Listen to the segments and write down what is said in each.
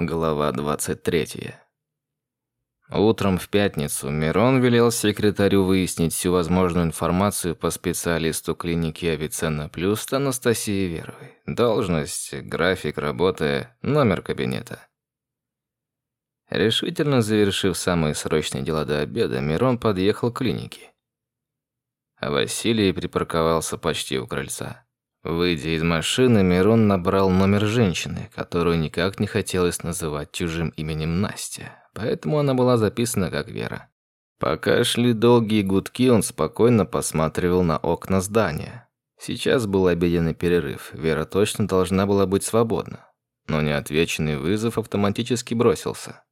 Глава 23. Утром в пятницу Мирон велел секретарю выяснить всю возможную информацию по специалисту клиники Авиценна Плюс Анастасии Веровой. Должность, график работы, номер кабинета. Решительно завершив самые срочные дела до обеда, Мирон подъехал к клинике. А Василий припарковался почти у крыльца. Выйдя из машины, Мирон набрал номер женщины, которую никак не хотелось называть чужим именем Настя, поэтому она была записана как Вера. Пока шли долгие гудки, он спокойно посматривал на окна здания. Сейчас был обеденный перерыв, Вера точно должна была быть свободна. Но неотвеченный вызов автоматически бросился.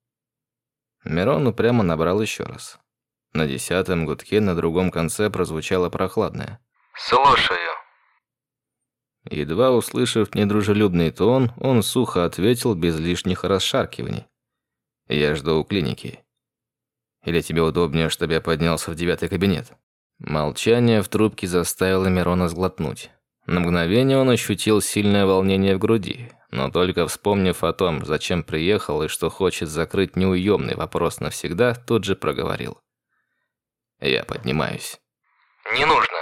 Мирон упрямо набрал еще раз. На десятом гудке на другом конце прозвучало прохладное. «Слушаю». Едва услышав недружелюбный тон, он сухо ответил без лишних расшаркиваний. «Я жду у клиники. Или тебе удобнее, чтобы я поднялся в девятый кабинет?» Молчание в трубке заставило Мирона сглотнуть. На мгновение он ощутил сильное волнение в груди, но только вспомнив о том, зачем приехал и что хочет закрыть неуемный вопрос навсегда, тут же проговорил. «Я поднимаюсь». «Не нужно.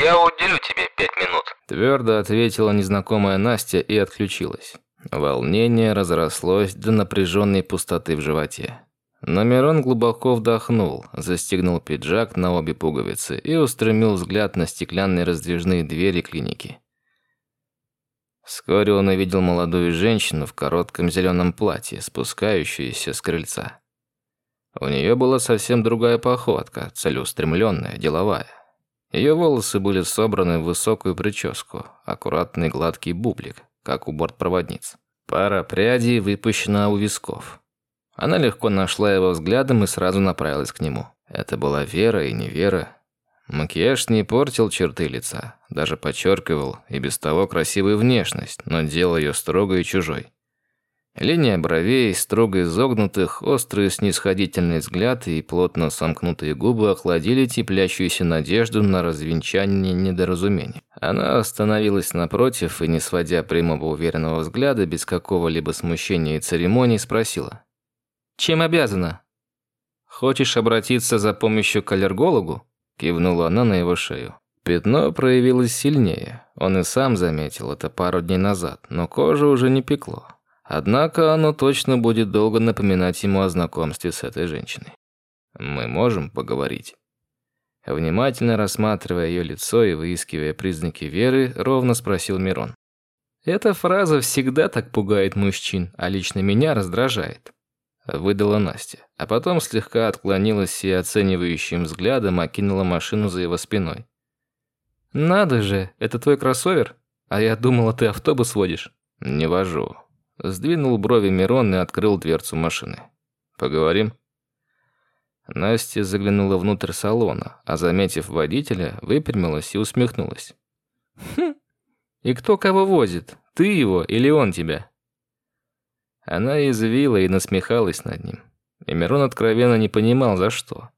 Я уделю тебе пять минут». Твердо ответила незнакомая Настя и отключилась. Волнение разрослось до напряженной пустоты в животе. Но Мирон глубоко вдохнул, застегнул пиджак на обе пуговицы и устремил взгляд на стеклянные раздвижные двери клиники. Вскоре он увидел молодую женщину в коротком зеленом платье, спускающуюся с крыльца. У нее была совсем другая походка, целеустремленная, деловая. Ее волосы были собраны в высокую прическу, аккуратный гладкий бублик, как у бортпроводниц. Пара прядей выпущена у висков. Она легко нашла его взглядом и сразу направилась к нему. Это была Вера и не Вера. Макияж не портил черты лица, даже подчеркивал и без того красивую внешность, но делал ее строгой и чужой. Линия бровей, строго изогнутых, острый снисходительный взгляд и плотно сомкнутые губы охладили теплящуюся надежду на развенчание недоразумений. Она остановилась напротив и, не сводя прямого уверенного взгляда, без какого-либо смущения и церемоний, спросила. «Чем обязана?» «Хочешь обратиться за помощью к аллергологу?» Кивнула она на его шею. Пятно проявилось сильнее. Он и сам заметил это пару дней назад, но кожа уже не пекло. Однако оно точно будет долго напоминать ему о знакомстве с этой женщиной. Мы можем поговорить. Внимательно рассматривая ее лицо и выискивая признаки веры, ровно спросил Мирон. Эта фраза всегда так пугает мужчин, а лично меня раздражает. Выдала Настя, а потом слегка отклонилась и оценивающим взглядом окинула машину за его спиной. «Надо же, это твой кроссовер? А я думала, ты автобус водишь». «Не вожу. Сдвинул брови Мирон и открыл дверцу машины. «Поговорим?» Настя заглянула внутрь салона, а, заметив водителя, выпрямилась и усмехнулась. «Хм, и кто кого возит? Ты его или он тебя?» Она извила и насмехалась над ним. И Мирон откровенно не понимал, за что.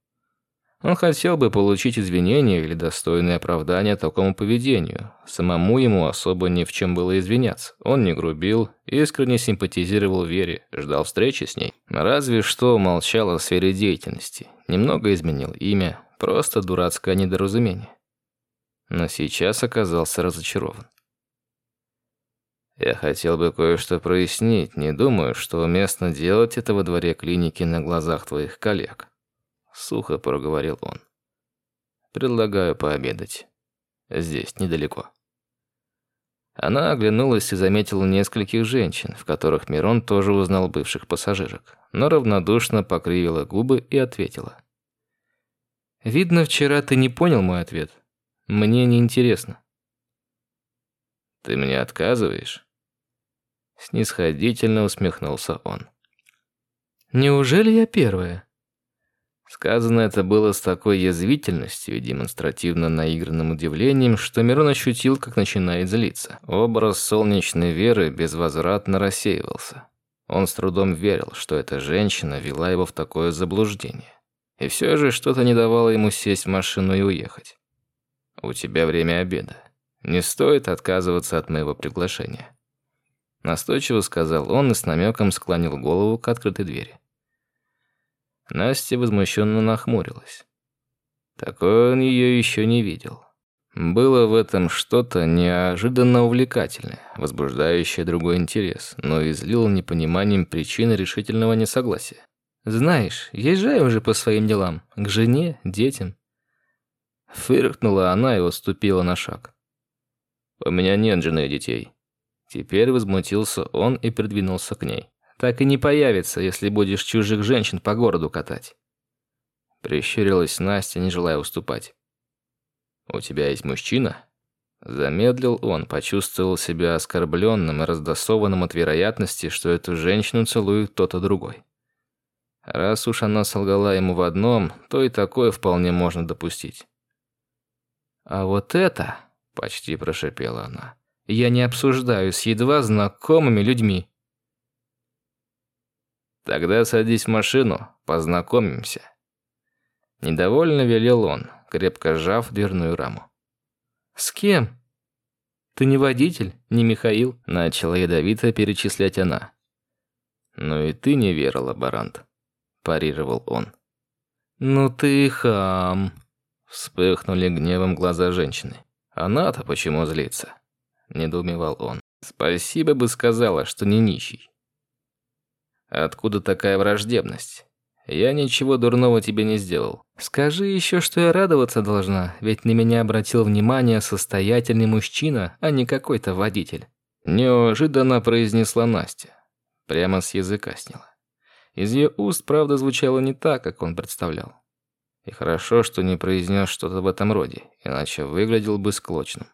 Он хотел бы получить извинения или достойное оправдание такому поведению. Самому ему особо ни в чем было извиняться. Он не грубил, искренне симпатизировал Вере, ждал встречи с ней. Разве что молчал о сфере деятельности. Немного изменил имя, просто дурацкое недоразумение. Но сейчас оказался разочарован. Я хотел бы кое-что прояснить. Не думаю, что уместно делать это во дворе клиники на глазах твоих коллег сухо проговорил он. Предлагаю пообедать. Здесь недалеко. Она оглянулась и заметила нескольких женщин, в которых Мирон тоже узнал бывших пассажирок, но равнодушно покривила губы и ответила. «Видно, вчера ты не понял мой ответ. Мне не интересно». «Ты мне отказываешь?» Снисходительно усмехнулся он. «Неужели я первая?» Сказано это было с такой язвительностью и демонстративно наигранным удивлением, что Мирон ощутил, как начинает злиться. Образ солнечной веры безвозвратно рассеивался. Он с трудом верил, что эта женщина вела его в такое заблуждение. И все же что-то не давало ему сесть в машину и уехать. «У тебя время обеда. Не стоит отказываться от моего приглашения». Настойчиво сказал он и с намеком склонил голову к открытой двери. Настя возмущенно нахмурилась. Такое он ее еще не видел. Было в этом что-то неожиданно увлекательное, возбуждающее другой интерес, но излило непониманием причины решительного несогласия. «Знаешь, езжай уже по своим делам, к жене, детям». Фыркнула она и отступила на шаг. «У меня нет жены и детей». Теперь возмутился он и придвинулся к ней. «Так и не появится, если будешь чужих женщин по городу катать». Прищурилась Настя, не желая уступать. «У тебя есть мужчина?» Замедлил он, почувствовал себя оскорбленным и раздосованным от вероятности, что эту женщину целует кто-то другой. Раз уж она солгала ему в одном, то и такое вполне можно допустить. «А вот это...» — почти прошипела она. «Я не обсуждаю с едва знакомыми людьми». «Тогда садись в машину, познакомимся». Недовольно велел он, крепко сжав дверную раму. «С кем?» «Ты не водитель, не Михаил», — начала ядовито перечислять она. «Ну и ты не верила, Барант», — парировал он. «Ну ты хам», — вспыхнули гневом глаза женщины. «Она-то почему злится?» — недоумевал он. «Спасибо бы сказала, что не нищий». «Откуда такая враждебность? Я ничего дурного тебе не сделал. Скажи еще, что я радоваться должна, ведь на меня обратил внимание состоятельный мужчина, а не какой-то водитель. Неожиданно произнесла Настя. Прямо с языка сняла. Из ее уст, правда, звучало не так, как он представлял. И хорошо, что не произнес что-то в этом роде, иначе выглядел бы склочным.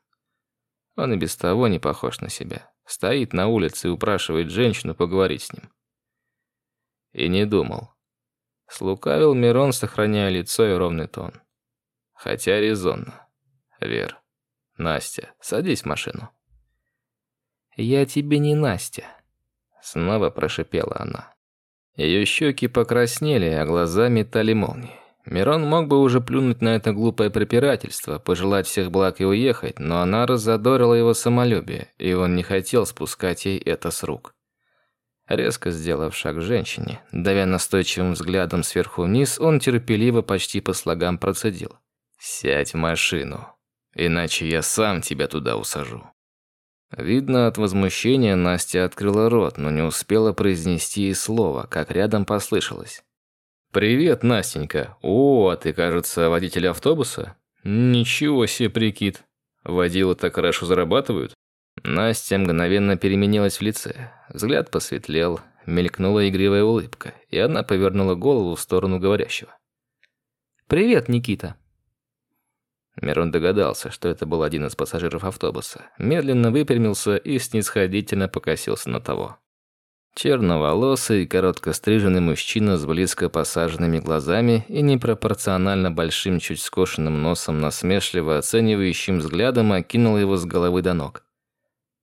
Он и без того не похож на себя. Стоит на улице и упрашивает женщину поговорить с ним. И не думал. Слукавил Мирон, сохраняя лицо и ровный тон. Хотя резонно. Вер. Настя, садись в машину. «Я тебе не Настя», — снова прошипела она. Ее щеки покраснели, а глаза метали молнии. Мирон мог бы уже плюнуть на это глупое препирательство, пожелать всех благ и уехать, но она разодорила его самолюбие, и он не хотел спускать ей это с рук. Резко сделав шаг к женщине, давя настойчивым взглядом сверху вниз, он терпеливо почти по слогам процедил. «Сядь в машину, иначе я сам тебя туда усажу». Видно, от возмущения Настя открыла рот, но не успела произнести и слова, как рядом послышалось. «Привет, Настенька. О, а ты, кажется, водитель автобуса? Ничего себе прикид. Водилы так хорошо зарабатывают?» Настя мгновенно переменилась в лице. Взгляд посветлел, мелькнула игривая улыбка, и она повернула голову в сторону говорящего. «Привет, Никита!» Мирон догадался, что это был один из пассажиров автобуса, медленно выпрямился и снисходительно покосился на того. Черноволосый, коротко стриженный мужчина с близко посаженными глазами и непропорционально большим, чуть скошенным носом насмешливо оценивающим взглядом окинул его с головы до ног.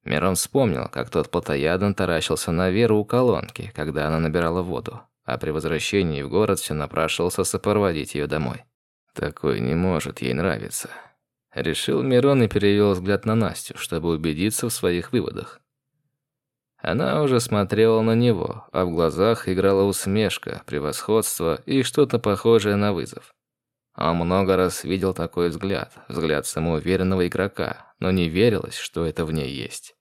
Мирон вспомнил, как тот плотоядно таращился на Веру у колонки, когда она набирала воду, а при возвращении в город все напрашивался сопроводить ее домой. Такой не может ей нравиться. Решил Мирон и перевел взгляд на Настю, чтобы убедиться в своих выводах. Она уже смотрела на него, а в глазах играла усмешка, превосходство и что-то похожее на вызов. Он много раз видел такой взгляд, взгляд самоуверенного игрока, но не верилось, что это в ней есть.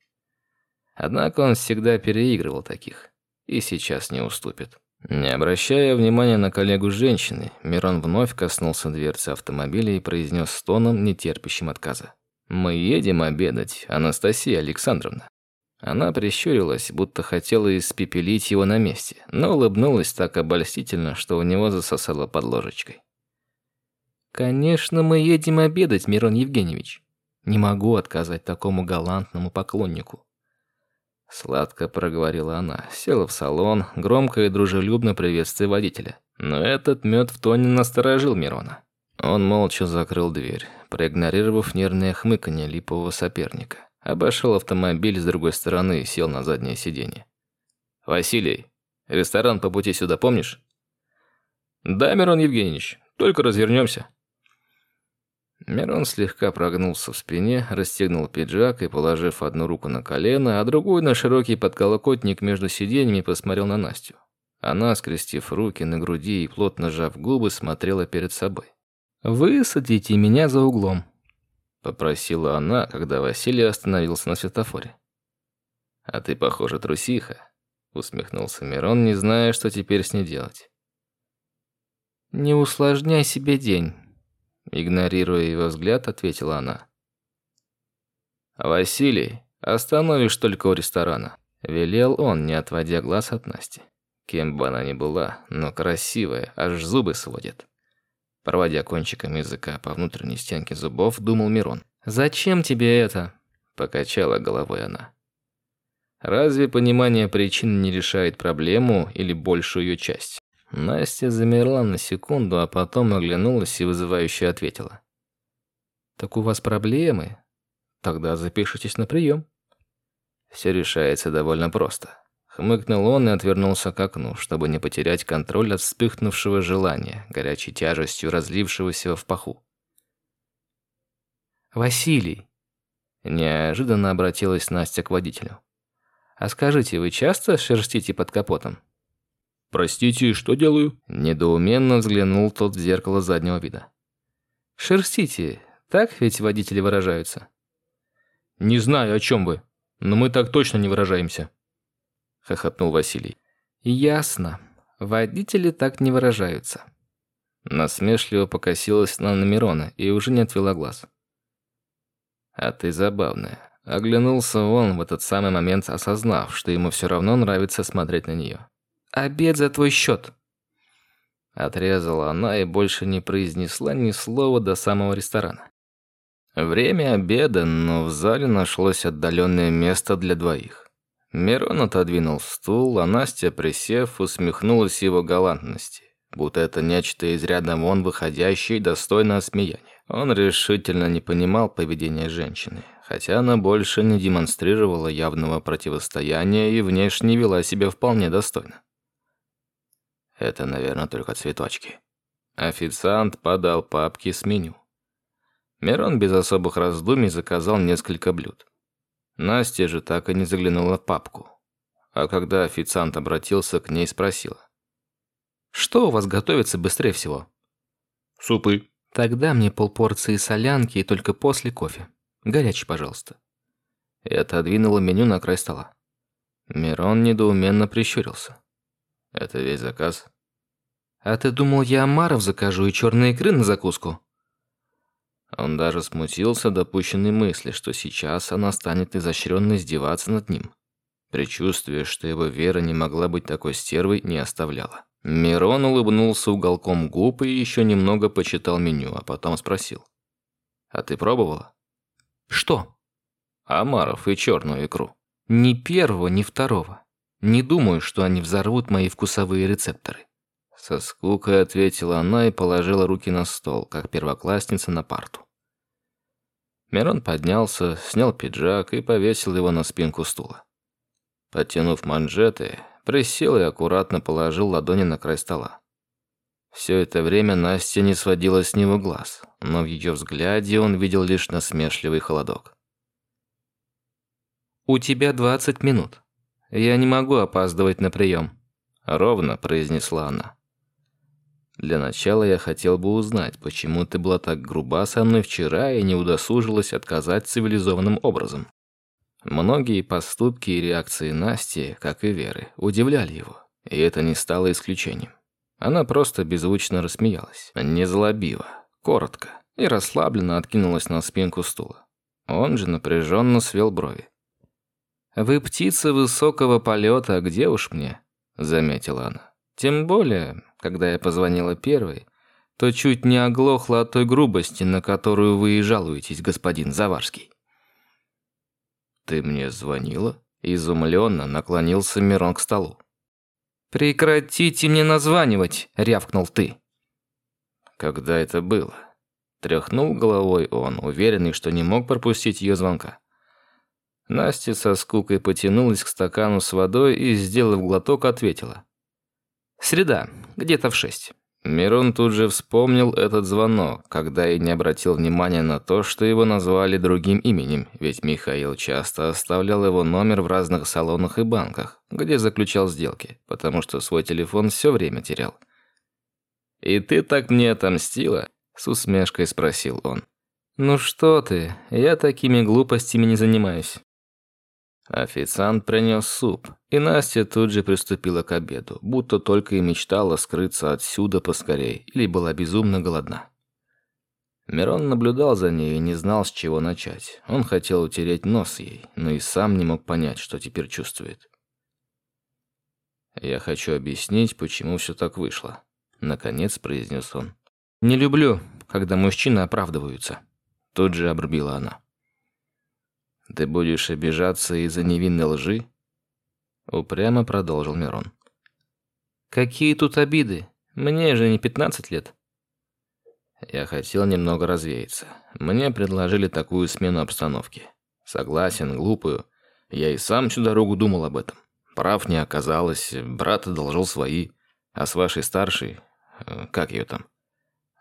Однако он всегда переигрывал таких. И сейчас не уступит. Не обращая внимания на коллегу женщины, Мирон вновь коснулся дверцы автомобиля и произнес с тоном, нетерпящим отказа. «Мы едем обедать, Анастасия Александровна». Она прищурилась, будто хотела испепелить его на месте, но улыбнулась так обольстительно, что у него засосало под ложечкой. «Конечно, мы едем обедать, Мирон Евгеньевич. Не могу отказать такому галантному поклоннику. Сладко проговорила она, села в салон, громко и дружелюбно приветствуя водителя. Но этот мед в тоне насторожил Мирона. Он молча закрыл дверь, проигнорировав нервное хмыканье липового соперника. Обошел автомобиль с другой стороны и сел на заднее сиденье. «Василий, ресторан по пути сюда помнишь?» «Да, Мирон Евгеньевич, только развернемся». Мирон слегка прогнулся в спине, расстегнул пиджак и, положив одну руку на колено, а другую на широкий подколокотник между сиденьями, посмотрел на Настю. Она, скрестив руки на груди и плотно сжав губы, смотрела перед собой. «Высадите меня за углом», — попросила она, когда Василий остановился на светофоре. «А ты, похоже, трусиха», — усмехнулся Мирон, не зная, что теперь с ней делать. «Не усложняй себе день», — игнорируя его взгляд, ответила она. «Василий, остановишь только у ресторана», — велел он, не отводя глаз от Насти. Кем бы она ни была, но красивая, аж зубы сводит. Проводя кончиком языка по внутренней стенке зубов, думал Мирон. «Зачем тебе это?» – покачала головой она. «Разве понимание причин не решает проблему или большую ее часть?» Настя замерла на секунду, а потом оглянулась и вызывающе ответила. «Так у вас проблемы? Тогда запишитесь на прием». Все решается довольно просто. Хмыкнул он и отвернулся к окну, чтобы не потерять контроль от вспыхнувшего желания, горячей тяжестью разлившегося в паху. «Василий!» Неожиданно обратилась Настя к водителю. «А скажите, вы часто шерстите под капотом?» «Простите, что делаю?» Недоуменно взглянул тот в зеркало заднего вида. «Шерстите, так ведь водители выражаются?» «Не знаю, о чем вы, но мы так точно не выражаемся» хохотнул Василий. Ясно. Водители так не выражаются. Насмешливо покосилась на Мирона и уже не отвела глаз. А ты забавная. Оглянулся он в этот самый момент, осознав, что ему все равно нравится смотреть на нее. «Обед за твой счет!» Отрезала она и больше не произнесла ни слова до самого ресторана. Время обеда, но в зале нашлось отдаленное место для двоих. Мирон отодвинул стул, а Настя, присев, усмехнулась его галантности, будто это нечто из ряда вон выходящее и достойно осмеяния. Он решительно не понимал поведения женщины, хотя она больше не демонстрировала явного противостояния и внешне вела себя вполне достойно. Это, наверное, только цветочки. Официант подал папки с меню. Мирон без особых раздумий заказал несколько блюд. Настя же так и не заглянула в папку. А когда официант обратился к ней, спросила. «Что у вас готовится быстрее всего?» «Супы». «Тогда мне полпорции солянки и только после кофе. Горячий, пожалуйста». И отодвинула меню на край стола. Мирон недоуменно прищурился. «Это весь заказ?» «А ты думал, я омаров закажу и черные икры на закуску?» Он даже смутился допущенной мысли, что сейчас она станет изощренно издеваться над ним. Предчувствие, что его Вера не могла быть такой стервой, не оставляло. Мирон улыбнулся уголком губ и еще немного почитал меню, а потом спросил. «А ты пробовала?» «Что?» «Омаров и черную икру». «Ни первого, ни второго. Не думаю, что они взорвут мои вкусовые рецепторы». Со скукой ответила она и положила руки на стол, как первоклассница на парту. Мирон поднялся, снял пиджак и повесил его на спинку стула. Подтянув манжеты, присел и аккуратно положил ладони на край стола. Все это время Настя не сводила с него глаз, но в ее взгляде он видел лишь насмешливый холодок. «У тебя двадцать минут. Я не могу опаздывать на прием», — ровно произнесла она. Для начала я хотел бы узнать, почему ты была так груба со мной вчера и не удосужилась отказать цивилизованным образом. Многие поступки и реакции Насти, как и Веры, удивляли его, и это не стало исключением. Она просто беззвучно рассмеялась, не злобиво, коротко и расслабленно откинулась на спинку стула. Он же напряженно свел брови. «Вы птица высокого полета, где уж мне?» – заметила она. «Тем более, когда я позвонила первой, то чуть не оглохла от той грубости, на которую вы и жалуетесь, господин Заварский. «Ты мне звонила?» Изумленно наклонился Мирон к столу. «Прекратите мне названивать!» — рявкнул ты. Когда это было? Тряхнул головой он, уверенный, что не мог пропустить ее звонка. Настя со скукой потянулась к стакану с водой и, сделав глоток, ответила. Среда, где-то в шесть. Мирон тут же вспомнил этот звонок, когда и не обратил внимания на то, что его назвали другим именем, ведь Михаил часто оставлял его номер в разных салонах и банках, где заключал сделки, потому что свой телефон все время терял. «И ты так мне отомстила?» – с усмешкой спросил он. «Ну что ты, я такими глупостями не занимаюсь». Официант принес суп, и Настя тут же приступила к обеду, будто только и мечтала скрыться отсюда поскорей или была безумно голодна. Мирон наблюдал за ней и не знал, с чего начать. Он хотел утереть нос ей, но и сам не мог понять, что теперь чувствует. «Я хочу объяснить, почему все так вышло», — наконец произнес он. «Не люблю, когда мужчины оправдываются», — тут же обрубила она. Ты будешь обижаться из-за невинной лжи? Упрямо продолжил Мирон. Какие тут обиды? Мне же не пятнадцать лет. Я хотел немного развеяться. Мне предложили такую смену обстановки. Согласен, глупую. Я и сам всю дорогу думал об этом. Прав не оказалось, брат одолжил свои. А с вашей старшей... Э, как ее там?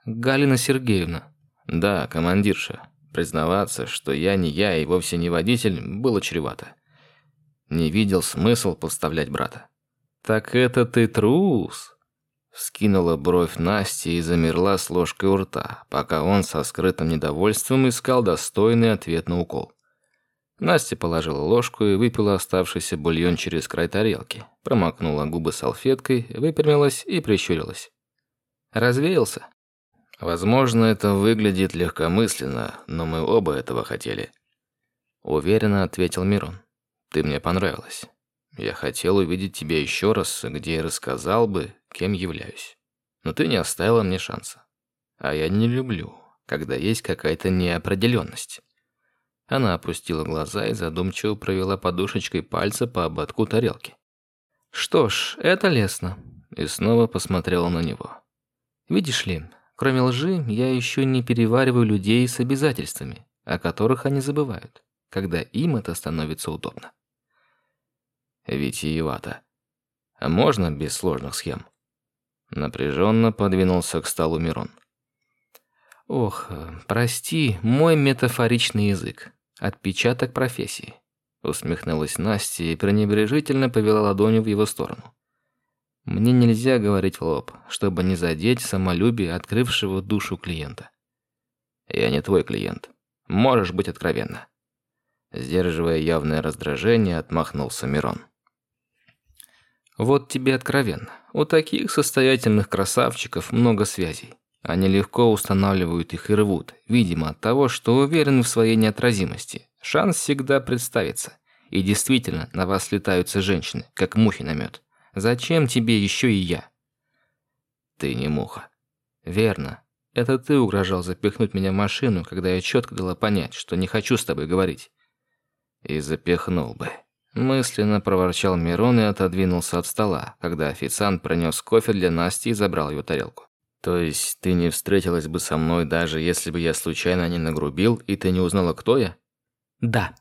Галина Сергеевна. Да, командирша. Признаваться, что я не я и вовсе не водитель, было чревато. Не видел смысл подставлять брата. «Так это ты трус?» Вскинула бровь Насти и замерла с ложкой у рта, пока он со скрытым недовольством искал достойный ответ на укол. Настя положила ложку и выпила оставшийся бульон через край тарелки, промокнула губы салфеткой, выпрямилась и прищурилась. «Развеялся?» Возможно, это выглядит легкомысленно, но мы оба этого хотели. Уверенно ответил Мирон. Ты мне понравилась. Я хотел увидеть тебя еще раз, где я рассказал бы, кем являюсь. Но ты не оставила мне шанса. А я не люблю, когда есть какая-то неопределенность. Она опустила глаза и задумчиво провела подушечкой пальца по ободку тарелки. «Что ж, это лестно», и снова посмотрела на него. «Видишь ли, Кроме лжи, я еще не перевариваю людей с обязательствами, о которых они забывают, когда им это становится удобно. Витиевато. А можно без сложных схем? Напряженно подвинулся к столу Мирон. Ох, прости, мой метафоричный язык. Отпечаток профессии. Усмехнулась Настя и пренебрежительно повела ладонью в его сторону. Мне нельзя говорить в лоб, чтобы не задеть самолюбие открывшего душу клиента. Я не твой клиент. Можешь быть откровенна. Сдерживая явное раздражение, отмахнулся Мирон. Вот тебе откровенно. У таких состоятельных красавчиков много связей. Они легко устанавливают их и рвут, видимо, от того, что уверены в своей неотразимости. Шанс всегда представится. И действительно, на вас летаются женщины, как мухи на мед. Зачем тебе еще и я? Ты не муха. Верно. Это ты угрожал запихнуть меня в машину, когда я четко дала понять, что не хочу с тобой говорить. И запихнул бы. Мысленно проворчал Мирон и отодвинулся от стола, когда официант принес кофе для Насти и забрал ее тарелку. То есть ты не встретилась бы со мной, даже если бы я случайно не нагрубил, и ты не узнала, кто я? Да.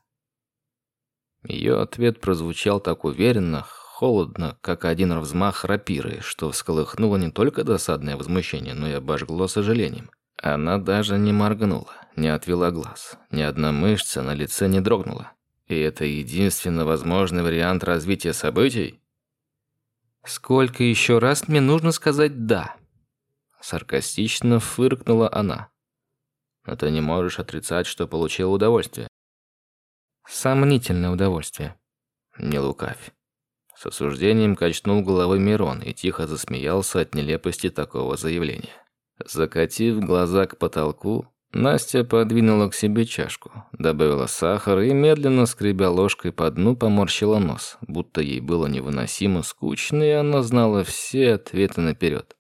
Ее ответ прозвучал так уверенно, холодно, как один взмах рапиры, что всколыхнуло не только досадное возмущение, но и обожгло сожалением. Она даже не моргнула, не отвела глаз, ни одна мышца на лице не дрогнула. И это единственно возможный вариант развития событий? «Сколько еще раз мне нужно сказать «да»?» Саркастично фыркнула она. «Но ты не можешь отрицать, что получил удовольствие». «Сомнительное удовольствие». «Не лукавь. С осуждением качнул головой Мирон и тихо засмеялся от нелепости такого заявления. Закатив глаза к потолку, Настя подвинула к себе чашку, добавила сахар и, медленно скребя ложкой по дну, поморщила нос, будто ей было невыносимо скучно, и она знала все ответы наперед.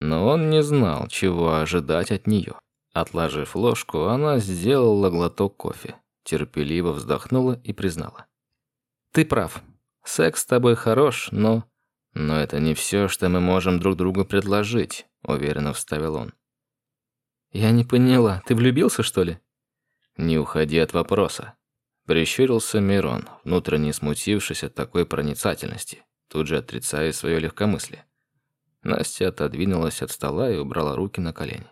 Но он не знал, чего ожидать от нее. Отложив ложку, она сделала глоток кофе, терпеливо вздохнула и признала. «Ты прав. Секс с тобой хорош, но... Но это не все, что мы можем друг другу предложить, уверенно вставил он. Я не поняла, ты влюбился, что ли? Не уходи от вопроса. Прищурился Мирон, внутренне смутившись от такой проницательности, тут же отрицая свое легкомыслие. Настя отодвинулась от стола и убрала руки на колени.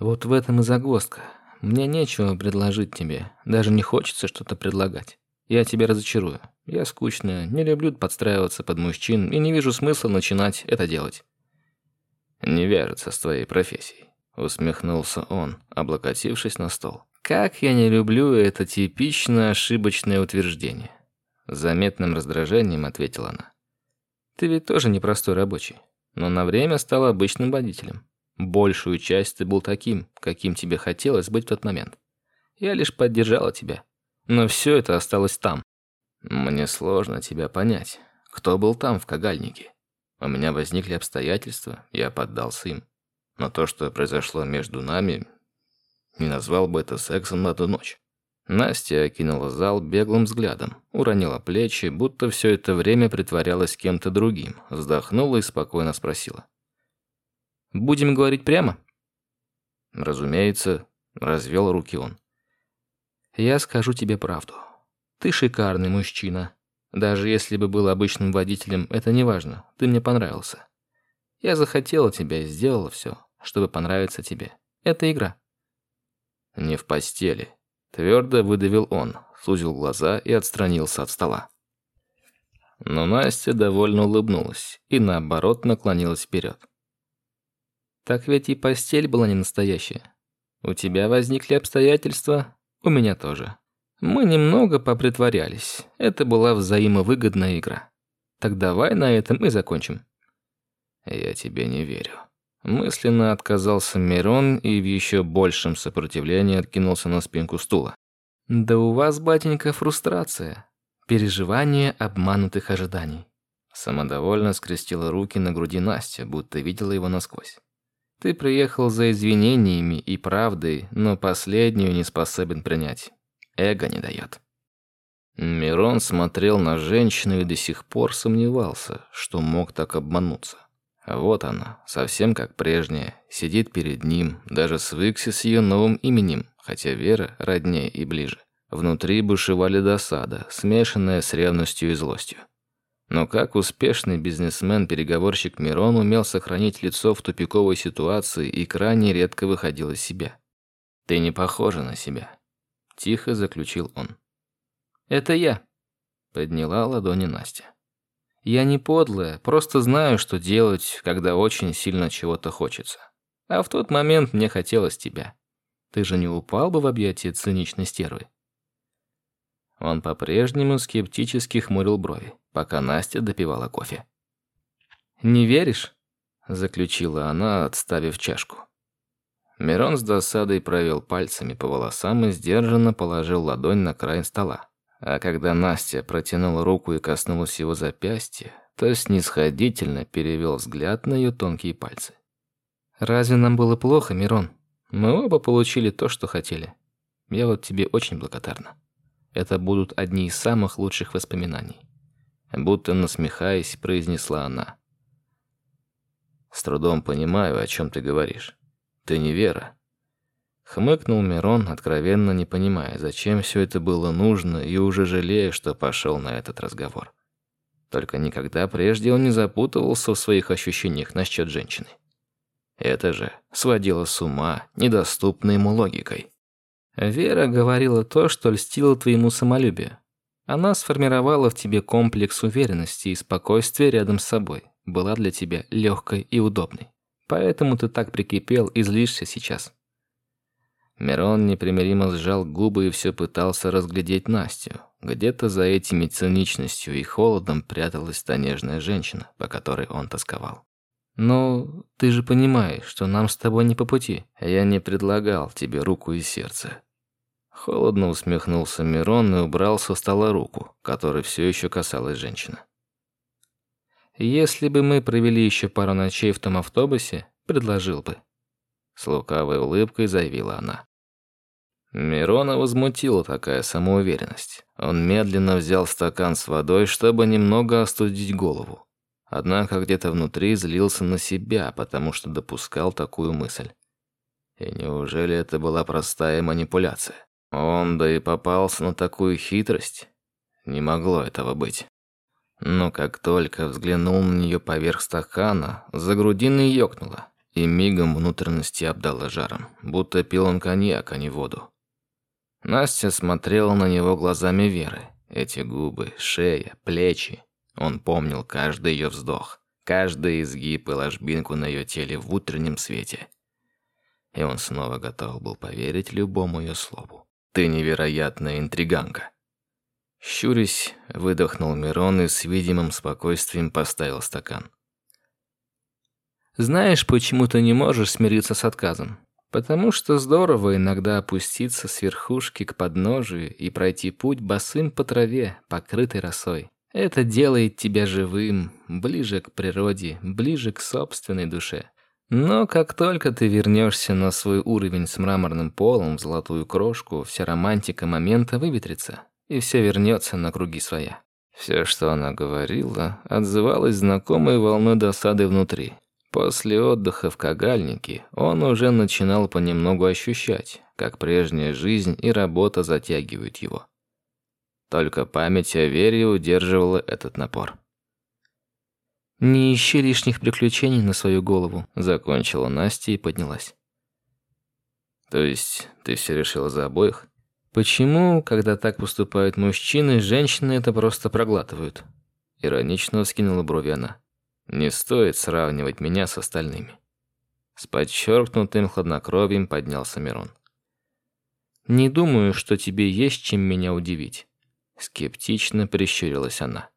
«Вот в этом и загвоздка. Мне нечего предложить тебе. Даже не хочется что-то предлагать. Я тебя разочарую. Я скучная, не люблю подстраиваться под мужчин и не вижу смысла начинать это делать». «Не вяжется с твоей профессией», — усмехнулся он, облокотившись на стол. «Как я не люблю это типичное ошибочное утверждение». С заметным раздражением ответила она. «Ты ведь тоже непростой рабочий но на время стал обычным водителем. Большую часть ты был таким, каким тебе хотелось быть в тот момент. Я лишь поддержала тебя. Но все это осталось там. Мне сложно тебя понять. Кто был там, в Кагальнике? У меня возникли обстоятельства, я поддался им. Но то, что произошло между нами, не назвал бы это сексом на ту ночь. Настя окинула зал беглым взглядом, уронила плечи, будто все это время притворялась кем-то другим, вздохнула и спокойно спросила. «Будем говорить прямо?» «Разумеется», — развел руки он. «Я скажу тебе правду. Ты шикарный мужчина. Даже если бы был обычным водителем, это не важно. Ты мне понравился. Я захотела тебя и сделала все, чтобы понравиться тебе. Это игра». «Не в постели», Твердо выдавил он, сузил глаза и отстранился от стола. Но Настя довольно улыбнулась и, наоборот, наклонилась вперед. «Так ведь и постель была не настоящая. У тебя возникли обстоятельства, у меня тоже. Мы немного попритворялись. Это была взаимовыгодная игра. Так давай на этом и закончим». «Я тебе не верю». Мысленно отказался Мирон и в еще большем сопротивлении откинулся на спинку стула. «Да у вас, батенька, фрустрация. Переживание обманутых ожиданий». Самодовольно скрестила руки на груди Настя, будто видела его насквозь. «Ты приехал за извинениями и правдой, но последнюю не способен принять. Эго не дает». Мирон смотрел на женщину и до сих пор сомневался, что мог так обмануться. Вот она, совсем как прежняя, сидит перед ним, даже свыкся с ее новым именем, хотя Вера роднее и ближе. Внутри бушевали досада, смешанная с ревностью и злостью. Но как успешный бизнесмен-переговорщик Мирон умел сохранить лицо в тупиковой ситуации и крайне редко выходил из себя. «Ты не похожа на себя», – тихо заключил он. «Это я», – подняла ладони Настя. Я не подлая, просто знаю, что делать, когда очень сильно чего-то хочется. А в тот момент мне хотелось тебя. Ты же не упал бы в объятия циничной стервы?» Он по-прежнему скептически хмурил брови, пока Настя допивала кофе. «Не веришь?» – заключила она, отставив чашку. Мирон с досадой провел пальцами по волосам и сдержанно положил ладонь на край стола. А когда Настя протянула руку и коснулась его запястья, то снисходительно перевел взгляд на ее тонкие пальцы. «Разве нам было плохо, Мирон? Мы оба получили то, что хотели. Я вот тебе очень благодарна. Это будут одни из самых лучших воспоминаний». Будто насмехаясь, произнесла она. «С трудом понимаю, о чем ты говоришь. Ты не Вера». Хмыкнул Мирон, откровенно не понимая, зачем все это было нужно, и уже жалея, что пошел на этот разговор. Только никогда прежде он не запутывался в своих ощущениях насчет женщины. Это же сводило с ума недоступной ему логикой. Вера говорила то, что льстило твоему самолюбию. Она сформировала в тебе комплекс уверенности и спокойствия рядом с собой, была для тебя легкой и удобной. Поэтому ты так прикипел и злишься сейчас. Мирон непримиримо сжал губы и все пытался разглядеть Настю. Где-то за этими циничностью и холодом пряталась та нежная женщина, по которой он тосковал. «Ну, ты же понимаешь, что нам с тобой не по пути. Я не предлагал тебе руку и сердце». Холодно усмехнулся Мирон и убрал со стола руку, которой все еще касалась женщина. «Если бы мы провели еще пару ночей в том автобусе, предложил бы. С лукавой улыбкой заявила она. Мирона возмутила такая самоуверенность. Он медленно взял стакан с водой, чтобы немного остудить голову. Однако где-то внутри злился на себя, потому что допускал такую мысль. И неужели это была простая манипуляция? Он да и попался на такую хитрость? Не могло этого быть. Но как только взглянул на нее поверх стакана, за грудиной ёкнуло, и мигом внутренности обдало жаром, будто пил он коньяк, а не воду. Настя смотрела на него глазами веры. Эти губы, шея, плечи. Он помнил каждый ее вздох, каждый изгиб и ложбинку на ее теле в утреннем свете. И он снова готов был поверить любому ее слову. «Ты невероятная интриганка». Щурясь, выдохнул Мирон и с видимым спокойствием поставил стакан. «Знаешь, почему ты не можешь смириться с отказом? Потому что здорово иногда опуститься с верхушки к подножию и пройти путь босым по траве, покрытой росой. Это делает тебя живым, ближе к природе, ближе к собственной душе. Но как только ты вернешься на свой уровень с мраморным полом в золотую крошку, вся романтика момента выветрится и все вернется на круги своя. Все, что она говорила, отзывалось знакомой волной досады внутри. После отдыха в Кагальнике он уже начинал понемногу ощущать, как прежняя жизнь и работа затягивают его. Только память о Вере удерживала этот напор. «Не ищи лишних приключений на свою голову», — закончила Настя и поднялась. «То есть ты все решила за обоих?» Почему, когда так поступают мужчины, женщины это просто проглатывают? Иронично вскинула брови она. Не стоит сравнивать меня с остальными. С подчеркнутым хладнокровием поднялся Мирон. Не думаю, что тебе есть чем меня удивить. Скептично прищурилась она.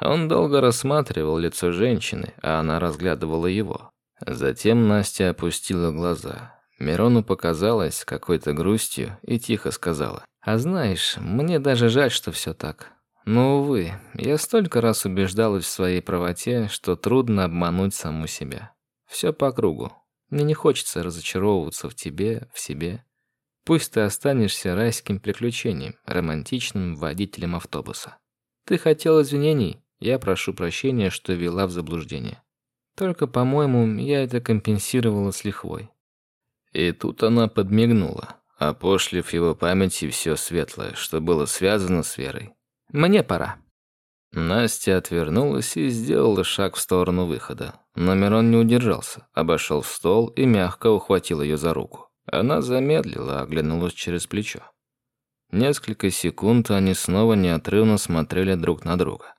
Он долго рассматривал лицо женщины, а она разглядывала его. Затем Настя опустила глаза, Мирону показалось какой-то грустью и тихо сказала. «А знаешь, мне даже жаль, что все так. Но, увы, я столько раз убеждалась в своей правоте, что трудно обмануть саму себя. Все по кругу. Мне не хочется разочаровываться в тебе, в себе. Пусть ты останешься райским приключением, романтичным водителем автобуса. Ты хотел извинений, я прошу прощения, что вела в заблуждение. Только, по-моему, я это компенсировала с лихвой. И тут она подмигнула, опошлив его памяти все светлое, что было связано с Верой. «Мне пора». Настя отвернулась и сделала шаг в сторону выхода. Но Мирон не удержался, обошел стол и мягко ухватил ее за руку. Она замедлила, оглянулась через плечо. Несколько секунд они снова неотрывно смотрели друг на друга.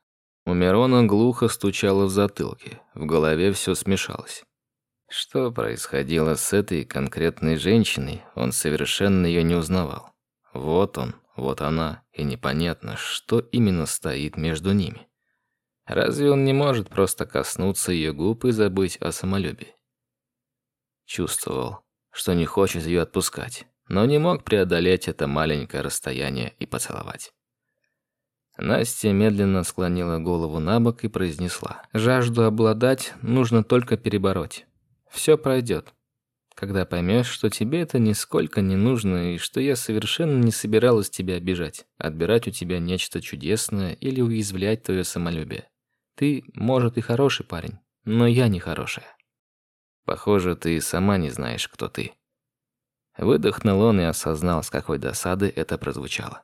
У Мирона глухо стучало в затылке, в голове все смешалось. Что происходило с этой конкретной женщиной, он совершенно ее не узнавал. Вот он, вот она, и непонятно, что именно стоит между ними. Разве он не может просто коснуться ее губ и забыть о самолюбии? Чувствовал, что не хочет ее отпускать, но не мог преодолеть это маленькое расстояние и поцеловать. Настя медленно склонила голову на бок и произнесла. «Жажду обладать нужно только перебороть. Все пройдет. Когда поймешь, что тебе это нисколько не нужно и что я совершенно не собиралась тебя обижать, отбирать у тебя нечто чудесное или уязвлять твое самолюбие. Ты, может, и хороший парень, но я не хорошая. Похоже, ты сама не знаешь, кто ты. Выдохнул он и осознал, с какой досады это прозвучало.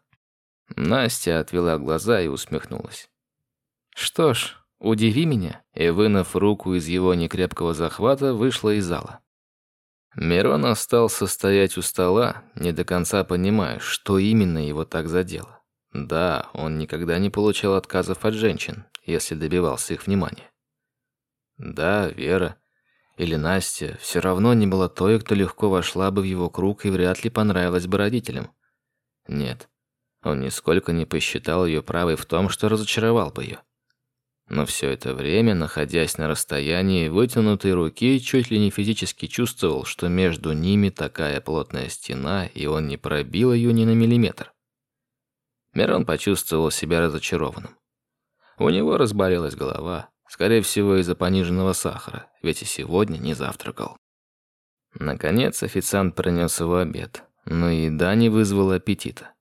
Настя отвела глаза и усмехнулась. Что ж, «Удиви меня», и, вынув руку из его некрепкого захвата, вышла из зала. Мирон остался стоять у стола, не до конца понимая, что именно его так задело. Да, он никогда не получал отказов от женщин, если добивался их внимания. Да, Вера или Настя все равно не была той, кто легко вошла бы в его круг и вряд ли понравилась бы родителям. Нет, он нисколько не посчитал ее правой в том, что разочаровал бы ее. Но все это время, находясь на расстоянии вытянутой руки, чуть ли не физически чувствовал, что между ними такая плотная стена, и он не пробил ее ни на миллиметр. Мирон почувствовал себя разочарованным. У него разболелась голова, скорее всего из-за пониженного сахара, ведь и сегодня не завтракал. Наконец официант принес его обед, но еда не вызвала аппетита.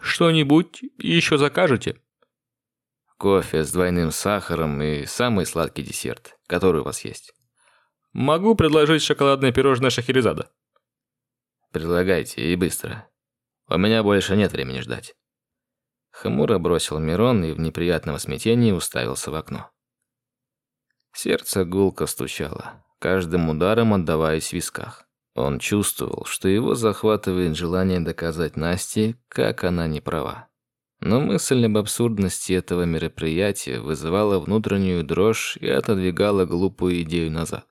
«Что-нибудь еще закажете?» Кофе с двойным сахаром и самый сладкий десерт, который у вас есть. Могу предложить шоколадное пирожное Шахерезада. Предлагайте и быстро. У меня больше нет времени ждать. Хмуро бросил Мирон и в неприятном смятении уставился в окно. Сердце гулко стучало, каждым ударом отдаваясь в висках. Он чувствовал, что его захватывает желание доказать Насте, как она не права. Но мысль об абсурдности этого мероприятия вызывала внутреннюю дрожь и отодвигала глупую идею назад.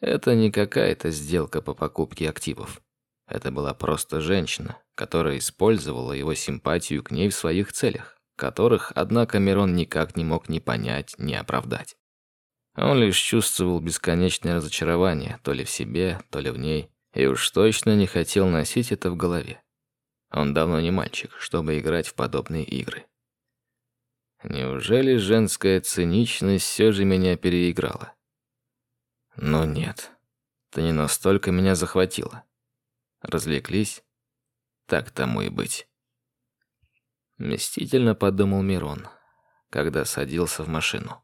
Это не какая-то сделка по покупке активов. Это была просто женщина, которая использовала его симпатию к ней в своих целях, которых, однако, Мирон никак не мог ни понять, ни оправдать. Он лишь чувствовал бесконечное разочарование, то ли в себе, то ли в ней, и уж точно не хотел носить это в голове. Он давно не мальчик, чтобы играть в подобные игры. Неужели женская циничность все же меня переиграла? Но нет, ты не настолько меня захватила. Развлеклись? Так тому и быть. Мстительно подумал Мирон, когда садился в машину.